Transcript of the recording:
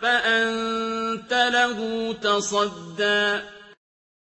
فَأَنتَ لَهُ تَصَدَّىٰ.